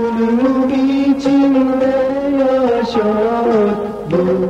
Gönlüm içimde yaşar.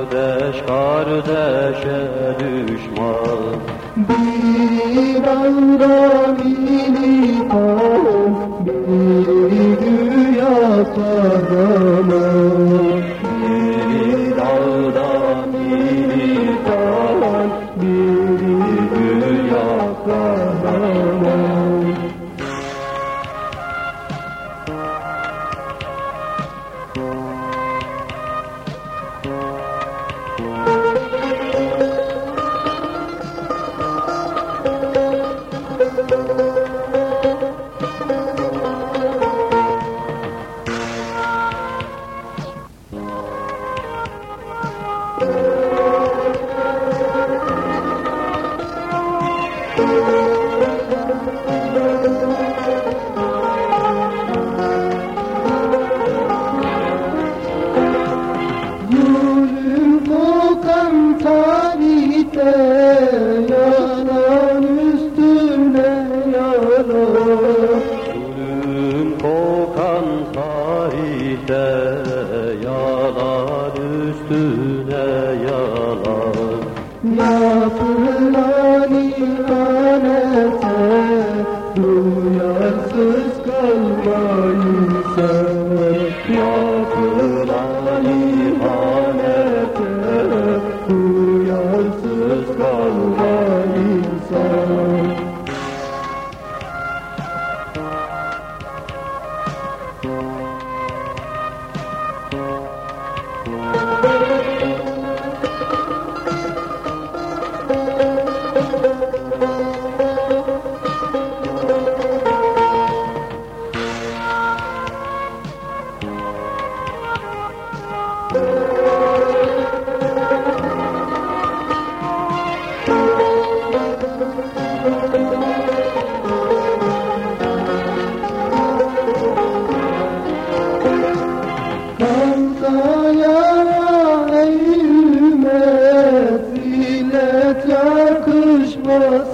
Kardeş kardeşe düşman Bir anda militan, bir dünya kahraman. Kokan tarihte yalan üstüne yalan Zulüm kokan tarihte Yalan üstüne yalan Yapılan ihanete duyarsız kalmayın sen Yapılan ihanete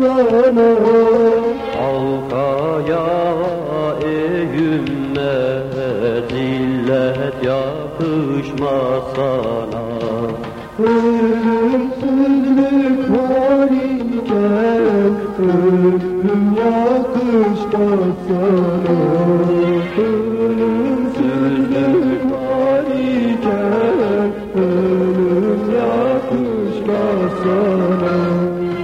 sana. Halkaya eğilme Zillet yakışmaz sana. Ölümsüzlük var iken Ölüm sana. Ölümsüzlük